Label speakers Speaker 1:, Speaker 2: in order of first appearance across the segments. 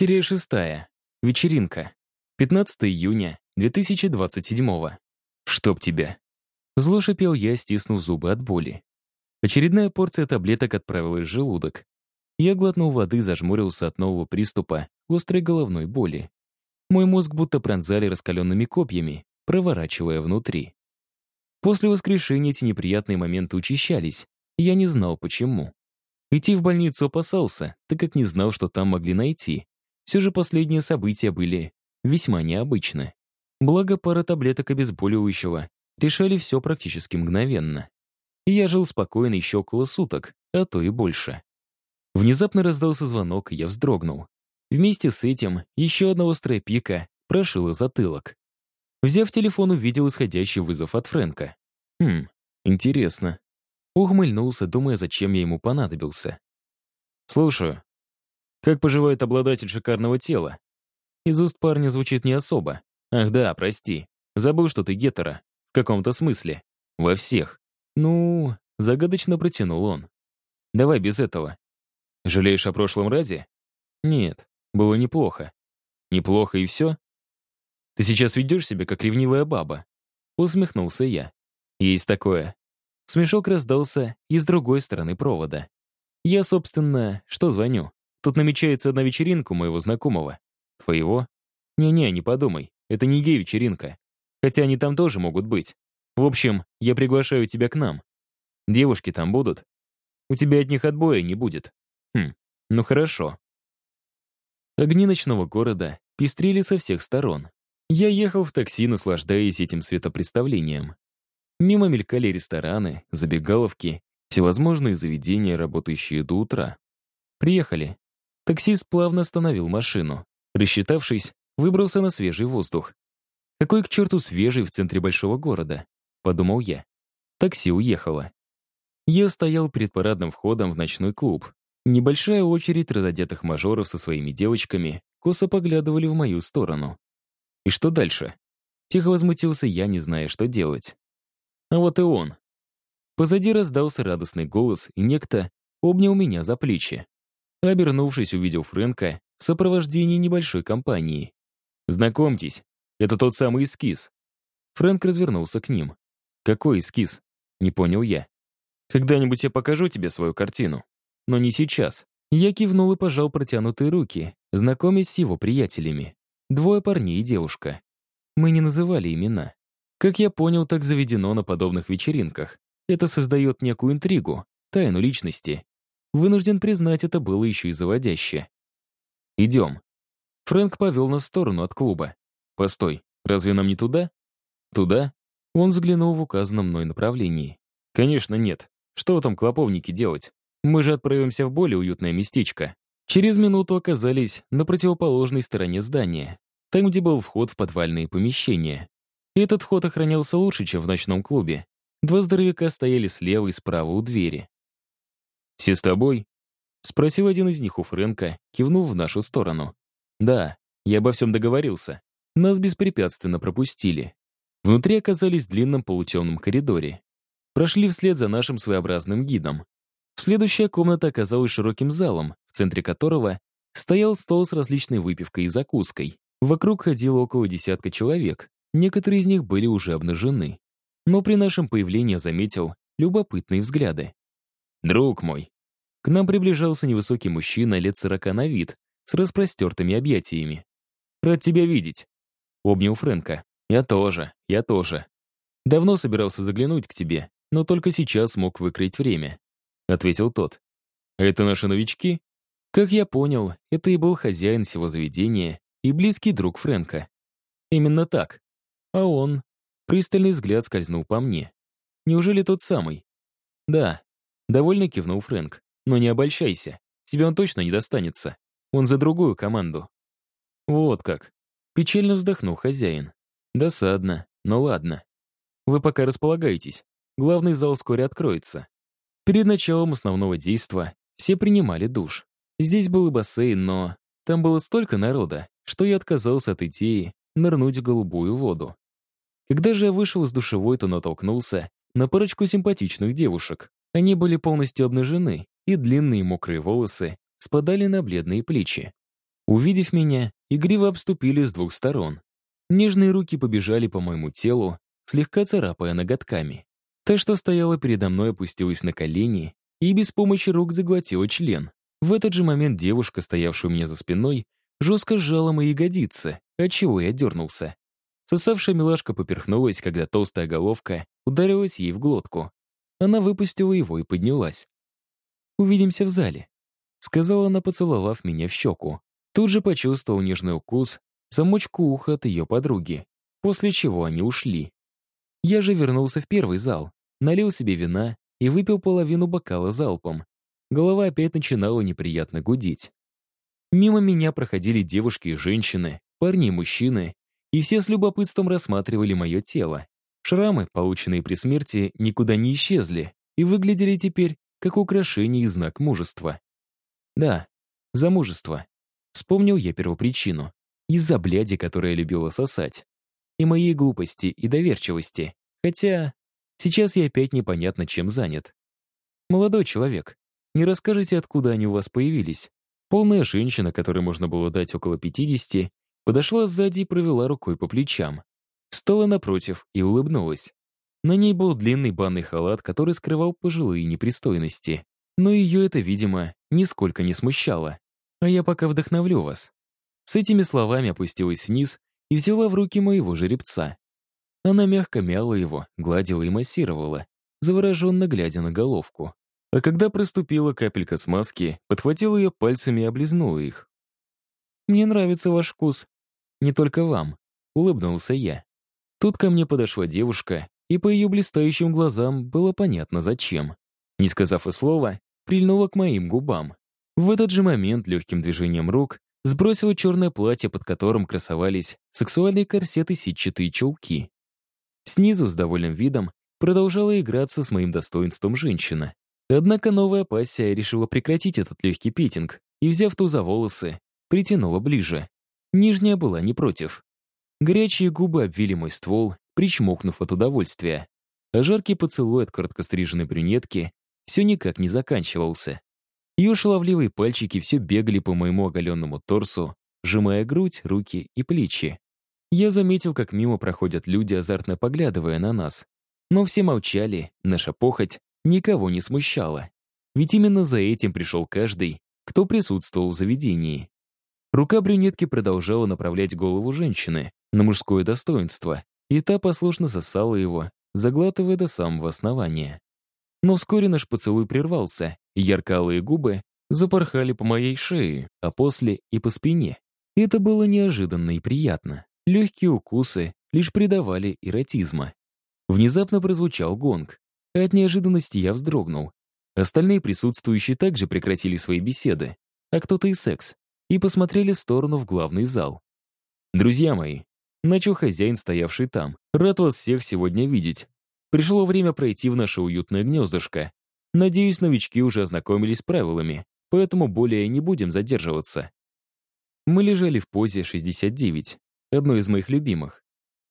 Speaker 1: Серия шестая. Вечеринка. 15 июня 2027 Чтоб тебя. Зло шипел я, стиснув зубы от боли. Очередная порция таблеток отправилась в желудок. Я глотнул воды, зажмурился от нового приступа острой головной боли. Мой мозг будто пронзали раскаленными копьями, проворачивая внутри. После воскрешения эти неприятные моменты учащались, я не знал, почему. Идти в больницу опасался, так как не знал, что там могли найти. Все же последние события были весьма необычны. Благо, пара таблеток обезболивающего решали все практически мгновенно. И я жил спокойно еще около суток, а то и больше. Внезапно раздался звонок, и я вздрогнул. Вместе с этим еще одна острая пика прошила затылок. Взяв телефон, увидел исходящий вызов от Фрэнка. Хм, интересно. Ухмыльнулся, думая, зачем я ему понадобился. «Слушаю. Как поживает обладатель шикарного тела?» Из уст парня звучит не особо. «Ах да, прости. Забыл, что ты гетера. В каком-то смысле. Во всех. Ну...» Загадочно протянул он. «Давай без этого. Жалеешь о прошлом разе?» «Нет, было неплохо». «Неплохо и все?» «Ты сейчас ведешь себя, как ревнивая баба», — усмехнулся я. «Есть такое». Смешок раздался и с другой стороны провода. Я, собственно, что звоню? Тут намечается одна вечеринка у моего знакомого. Твоего? Не-не, не подумай. Это не гей-вечеринка. Хотя они там тоже могут быть. В общем, я приглашаю тебя к нам. Девушки там будут? У тебя от них отбоя не будет. Хм, ну хорошо. Огни ночного города пестрили со всех сторон. Я ехал в такси, наслаждаясь этим светопредставлением. Мимо мелькали рестораны, забегаловки, всевозможные заведения, работающие до утра. Приехали. Таксист плавно остановил машину. Рассчитавшись, выбрался на свежий воздух. «Какой к черту свежий в центре большого города?» — подумал я. Такси уехало. Я стоял перед парадным входом в ночной клуб. Небольшая очередь разодетых мажоров со своими девочками косо поглядывали в мою сторону. И что дальше? Тихо возмутился я, не зная, что делать. А вот и он. Позади раздался радостный голос, и некто обнял меня за плечи. Обернувшись, увидел Фрэнка в сопровождении небольшой компании. «Знакомьтесь, это тот самый эскиз». Фрэнк развернулся к ним. «Какой эскиз?» — не понял я. «Когда-нибудь я покажу тебе свою картину. Но не сейчас». Я кивнул и пожал протянутые руки, знакомясь с его приятелями. Двое парней и девушка. Мы не называли имена. Как я понял, так заведено на подобных вечеринках. Это создает некую интригу, тайну личности. Вынужден признать, это было еще и заводяще. «Идем». Фрэнк повел нас в сторону от клуба. «Постой, разве нам не туда?» «Туда?» Он взглянул в указанном мной направлении. «Конечно нет. Что там клоповники делать? Мы же отправимся в более уютное местечко». Через минуту оказались на противоположной стороне здания, там, где был вход в подвальные помещения. Этот вход охранялся лучше, чем в ночном клубе. Два здоровяка стояли слева и справа у двери. «Все с тобой?» — спросил один из них у Фрэнка, кивнув в нашу сторону. «Да, я обо всем договорился. Нас беспрепятственно пропустили. Внутри оказались в длинном полутемном коридоре. Прошли вслед за нашим своеобразным гидом. Следующая комната оказалась широким залом, в центре которого стоял стол с различной выпивкой и закуской. Вокруг ходило около десятка человек, Некоторые из них были уже обнажены. Но при нашем появлении заметил любопытные взгляды. «Друг мой!» К нам приближался невысокий мужчина лет сорока на вид, с распростертыми объятиями. «Рад тебя видеть!» Обнял Фрэнка. «Я тоже, я тоже. Давно собирался заглянуть к тебе, но только сейчас смог выкроить время», — ответил тот. «Это наши новички?» Как я понял, это и был хозяин всего заведения и близкий друг Фрэнка. Именно так. А он... Пристальный взгляд скользнул по мне. Неужели тот самый? Да. Довольно кивнул Фрэнк. Но не обольщайся. Тебе он точно не достанется. Он за другую команду. Вот как. Печально вздохнул хозяин. Досадно, но ладно. Вы пока располагайтесь. Главный зал вскоре откроется. Перед началом основного действа все принимали душ. Здесь был и бассейн, но там было столько народа, что я отказался от идеи нырнуть в голубую воду. Когда же я вышел из душевой, то натолкнулся на парочку симпатичных девушек. Они были полностью обнажены, и длинные мокрые волосы спадали на бледные плечи. Увидев меня, игриво обступили с двух сторон. Нежные руки побежали по моему телу, слегка царапая ноготками. Та, что стояла передо мной, опустилась на колени и без помощи рук заглотила член. В этот же момент девушка, стоявшая у меня за спиной, жестко сжала мои ягодицы, отчего я дернулся. Сосавшая милашка поперхнулась, когда толстая головка ударилась ей в глотку. Она выпустила его и поднялась. «Увидимся в зале», — сказала она, поцеловав меня в щеку. Тут же почувствовал нежный укус, замочку уха от ее подруги, после чего они ушли. Я же вернулся в первый зал, налил себе вина и выпил половину бокала залпом. Голова опять начинала неприятно гудеть. Мимо меня проходили девушки и женщины, парни и мужчины, и все с любопытством рассматривали мое тело. Шрамы, полученные при смерти, никуда не исчезли и выглядели теперь как украшение и знак мужества. Да, за мужество. Вспомнил я первопричину. Из-за бляди, которая любила сосать. И моей глупости и доверчивости. Хотя сейчас я опять непонятно чем занят. Молодой человек, не расскажете, откуда они у вас появились? Полная женщина, которой можно было дать около 50, подошла сзади и провела рукой по плечам. Встала напротив и улыбнулась. На ней был длинный банный халат, который скрывал пожилые непристойности. Но ее это, видимо, нисколько не смущало. А я пока вдохновлю вас. С этими словами опустилась вниз и взяла в руки моего жеребца. Она мягко мяла его, гладила и массировала, завороженно глядя на головку. А когда проступила капелька смазки, подхватила ее пальцами и облизнула их. «Мне нравится ваш вкус. Не только вам», — улыбнулся я. Тут ко мне подошла девушка, и по ее блистающим глазам было понятно, зачем. Не сказав и слова, прильнула к моим губам. В этот же момент легким движением рук сбросила черное платье, под которым красовались сексуальные корсеты сетчатые чулки. Снизу, с довольным видом, продолжала играться с моим достоинством женщина. Однако новая пассия решила прекратить этот легкий петинг и, взяв ту за волосы, притянула ближе. Нижняя была не против. Горячие губы обвили мой ствол, причмокнув от удовольствия. А жаркий поцелуй от короткостриженной брюнетки все никак не заканчивался. Ее шаловливые пальчики все бегали по моему оголенному торсу, сжимая грудь, руки и плечи. Я заметил, как мимо проходят люди, азартно поглядывая на нас. Но все молчали, наша похоть никого не смущала. Ведь именно за этим пришел каждый, кто присутствовал в заведении. Рука брюнетки продолжала направлять голову женщины на мужское достоинство, и та послушно сосала его, заглатывая до самого основания. Но вскоре наш поцелуй прервался, и яркалые губы запорхали по моей шее, а после и по спине. Это было неожиданно и приятно. Легкие укусы лишь придавали эротизма. Внезапно прозвучал гонг, от неожиданности я вздрогнул. Остальные присутствующие также прекратили свои беседы, а кто-то и секс, и посмотрели в сторону в главный зал. «Друзья мои», — начал хозяин, стоявший там, «рад вас всех сегодня видеть. Пришло время пройти в наше уютное гнездышко. Надеюсь, новички уже ознакомились с правилами, поэтому более не будем задерживаться. Мы лежали в позе 69, одной из моих любимых.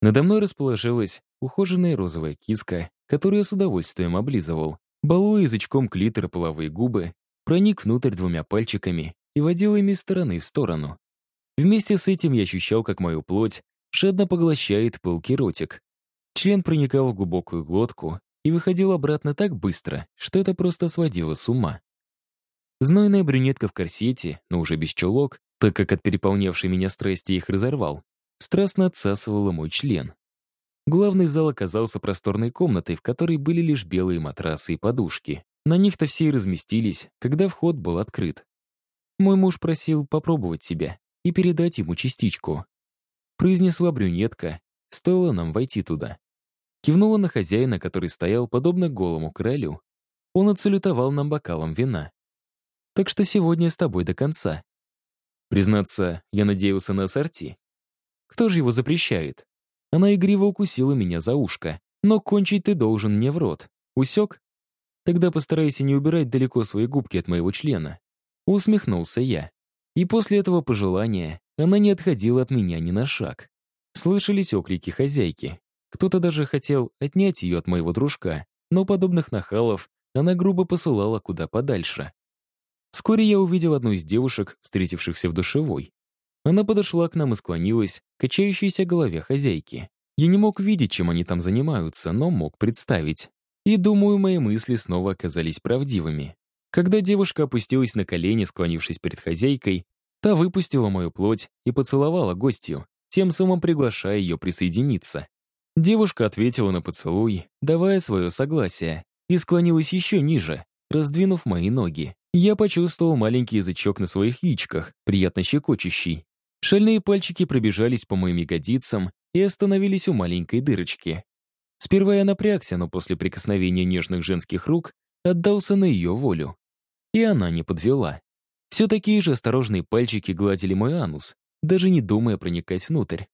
Speaker 1: Надо мной расположилась ухоженная розовая киска, которую с удовольствием облизывал. Балуя язычком клитора половые губы, проник внутрь двумя пальчиками и водил ими стороны в сторону. Вместе с этим я ощущал, как мою плоть шедно поглощает пылкий ротик, Член проникал в глубокую глотку и выходил обратно так быстро, что это просто сводило с ума. Знойная брюнетка в корсете, но уже без чулок, так как от переполнявшей меня страсти их разорвал, страстно отсасывала мой член. Главный зал оказался просторной комнатой, в которой были лишь белые матрасы и подушки. На них-то все и разместились, когда вход был открыт. Мой муж просил попробовать себя и передать ему частичку. Произнесла брюнетка, стоило нам войти туда. Кивнула на хозяина, который стоял подобно голому королю. Он отсалютовал нам бокалом вина. «Так что сегодня с тобой до конца». Признаться, я надеялся на ассорти. Кто же его запрещает? Она игриво укусила меня за ушко. Но кончить ты должен мне в рот. Усек? Тогда постарайся не убирать далеко свои губки от моего члена. Усмехнулся я. И после этого пожелания она не отходила от меня ни на шаг. Слышались оклики хозяйки. Кто-то даже хотел отнять ее от моего дружка, но подобных нахалов она грубо посылала куда подальше. Вскоре я увидел одну из девушек, встретившихся в душевой. Она подошла к нам и склонилась к качающейся голове хозяйки. Я не мог видеть, чем они там занимаются, но мог представить. И, думаю, мои мысли снова оказались правдивыми. Когда девушка опустилась на колени, склонившись перед хозяйкой, та выпустила мою плоть и поцеловала гостью, тем самым приглашая ее присоединиться. Девушка ответила на поцелуй, давая свое согласие, и склонилась еще ниже, раздвинув мои ноги. Я почувствовал маленький язычок на своих яичках, приятно щекочущий. Шальные пальчики пробежались по моим ягодицам и остановились у маленькой дырочки. Сперва я напрягся, но после прикосновения нежных женских рук отдался на ее волю. И она не подвела. Все такие же осторожные пальчики гладили мой анус, даже не думая проникать внутрь.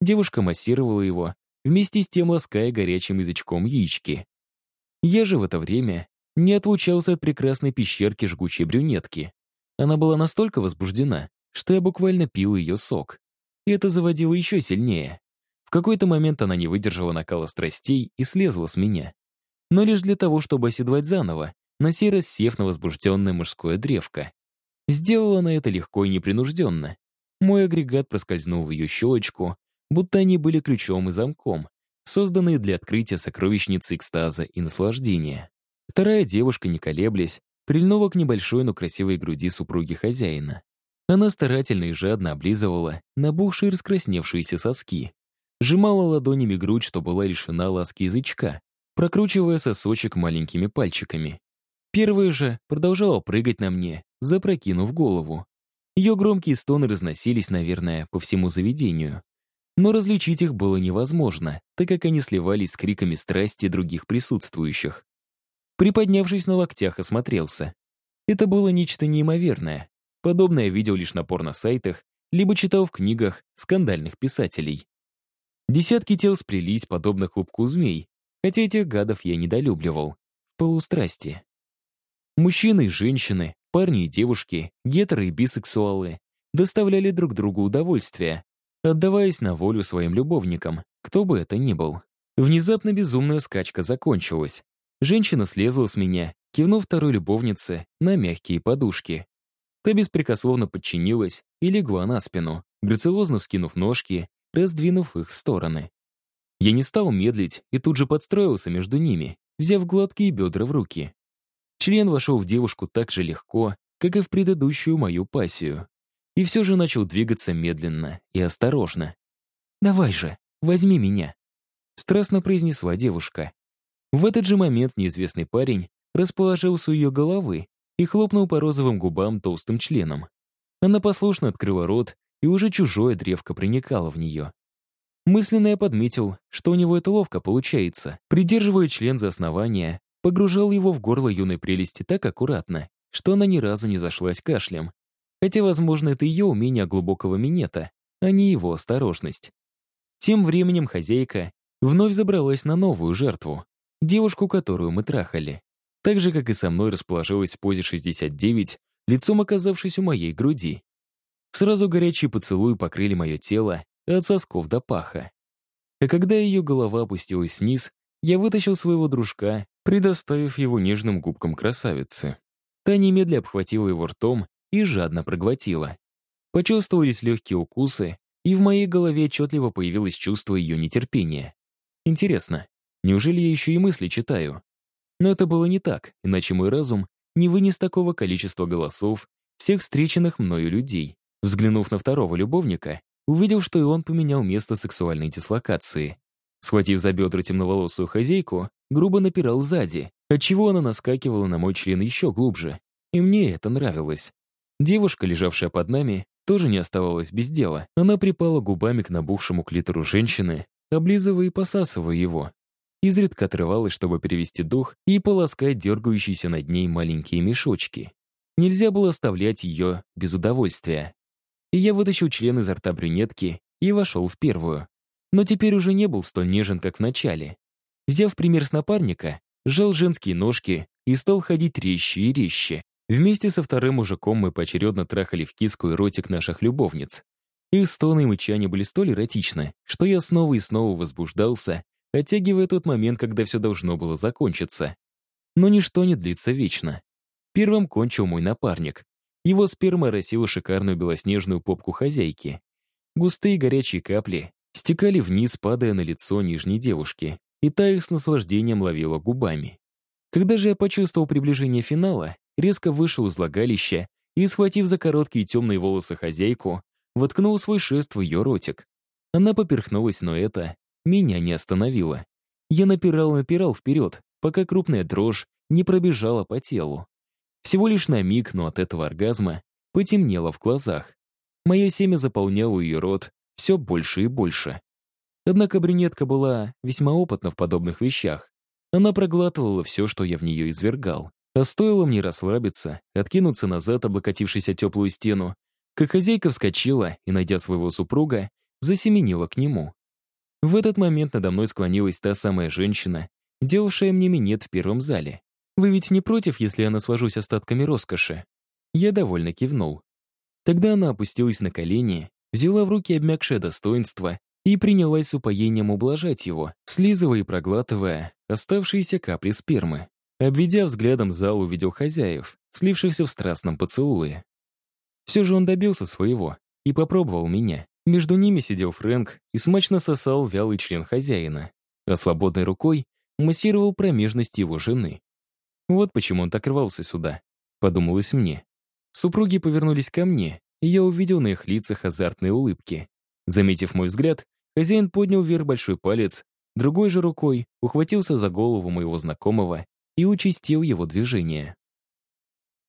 Speaker 1: Девушка массировала его, вместе с тем лаская горячим язычком яички. Я же в это время не отлучался от прекрасной пещерки жгучей брюнетки. Она была настолько возбуждена, что я буквально пил ее сок. И это заводило еще сильнее. В какой-то момент она не выдержала накала страстей и слезла с меня. Но лишь для того, чтобы оседлать заново, на сей раз сев на возбужденное мужское древко. Сделала она это легко и непринужденно. Мой агрегат проскользнул в ее щелочку, будто они были ключом и замком, созданные для открытия сокровищницы экстаза и наслаждения. Вторая девушка, не колеблясь, прильнула к небольшой, но красивой груди супруги хозяина. Она старательно и жадно облизывала набухшие раскрасневшиеся соски. Сжимала ладонями грудь, что была лишена ласки язычка, прокручивая сосочек маленькими пальчиками. Первая же продолжала прыгать на мне, запрокинув голову. Ее громкие стоны разносились, наверное, по всему заведению. Но различить их было невозможно, так как они сливались с криками страсти других присутствующих. Приподнявшись на локтях, осмотрелся. Это было нечто неимоверное. Подобное видел лишь на порно-сайтах, либо читал в книгах скандальных писателей. Десятки тел сплелись, подобно клубку змей, хотя этих гадов я недолюбливал. В полустрасти. Мужчины и женщины, парни и девушки, гетеры и бисексуалы доставляли друг другу удовольствие, отдаваясь на волю своим любовникам, кто бы это ни был. Внезапно безумная скачка закончилась. Женщина слезла с меня, кивнув второй любовнице на мягкие подушки. Та беспрекословно подчинилась и легла на спину, грациозно вскинув ножки, раздвинув их в стороны. Я не стал медлить и тут же подстроился между ними, взяв гладкие бедра в руки. Член вошел в девушку так же легко, как и в предыдущую мою пассию. И все же начал двигаться медленно и осторожно. «Давай же, возьми меня», — страстно произнесла девушка. В этот же момент неизвестный парень расположился у ее головы и хлопнул по розовым губам толстым членом. Она послушно открыла рот, и уже чужое древко проникало в нее. Мысленно я подметил, что у него это ловко получается. Придерживая член за основание, погружал его в горло юной прелести так аккуратно, что она ни разу не зашлась кашлем. Хотя, возможно, это ее умение глубокого минета, а не его осторожность. Тем временем хозяйка вновь забралась на новую жертву девушку, которую мы трахали. Так же, как и со мной расположилась в позе 69, лицом оказавшись у моей груди. Сразу горячие поцелуи покрыли мое тело от сосков до паха. А когда ее голова опустилась вниз, я вытащил своего дружка, предоставив его нежным губкам красавицы. Та немедля обхватила его ртом и жадно проглотила. Почувствовались легкие укусы, и в моей голове отчетливо появилось чувство ее нетерпения. Интересно, Неужели я еще и мысли читаю? Но это было не так, иначе мой разум не вынес такого количества голосов всех встреченных мною людей. Взглянув на второго любовника, увидел, что и он поменял место сексуальной дислокации. Схватив за бедра темноволосую хозяйку, грубо напирал сзади, отчего она наскакивала на мой член еще глубже. И мне это нравилось. Девушка, лежавшая под нами, тоже не оставалась без дела. Она припала губами к набухшему клитору женщины, облизывая и посасывая его, изредка отрывалась, чтобы перевести дух и полоскать дергающиеся над ней маленькие мешочки. Нельзя было оставлять ее без удовольствия. И я вытащил член изо рта брюнетки и вошел в первую. Но теперь уже не был столь нежен, как в начале. Взяв пример с напарника, сжал женские ножки и стал ходить резче и резче. Вместе со вторым мужиком мы поочередно трахали в киску и ротик наших любовниц. Их стоны и мычания были столь эротичны, что я снова и снова возбуждался оттягивая тот момент, когда все должно было закончиться. Но ничто не длится вечно. Первым кончил мой напарник. Его сперма росила шикарную белоснежную попку хозяйки. Густые горячие капли стекали вниз, падая на лицо нижней девушки, и та их с наслаждением ловила губами. Когда же я почувствовал приближение финала, резко вышел из лагалища и, схватив за короткие темные волосы хозяйку, воткнул свой шест в ее ротик. Она поперхнулась, но это меня не остановило. Я напирал-напирал вперед, пока крупная дрожь не пробежала по телу. Всего лишь на миг, но от этого оргазма потемнело в глазах. Мое семя заполняло ее рот все больше и больше. Однако брюнетка была весьма опытна в подобных вещах. Она проглатывала все, что я в нее извергал. А стоило мне расслабиться, откинуться назад, облокотившись о теплую стену, как хозяйка вскочила и, найдя своего супруга, засеменила к нему. В этот момент надо мной склонилась та самая женщина, делавшая мне минет в первом зале. «Вы ведь не против, если я наслажусь остатками роскоши?» Я довольно кивнул. Тогда она опустилась на колени, взяла в руки обмякшее достоинство и принялась с упоением ублажать его, слизывая и проглатывая оставшиеся капли спермы. Обведя взглядом зал, увидел хозяев, слившихся в страстном поцелуе. Все же он добился своего и попробовал меня. Между ними сидел Фрэнк и смачно сосал вялый член хозяина, а свободной рукой массировал промежность его жены. Вот почему он так рвался сюда, подумалось мне. Супруги повернулись ко мне, и я увидел на их лицах азартные улыбки. Заметив мой взгляд, хозяин поднял вверх большой палец, другой же рукой ухватился за голову моего знакомого и участил его движение.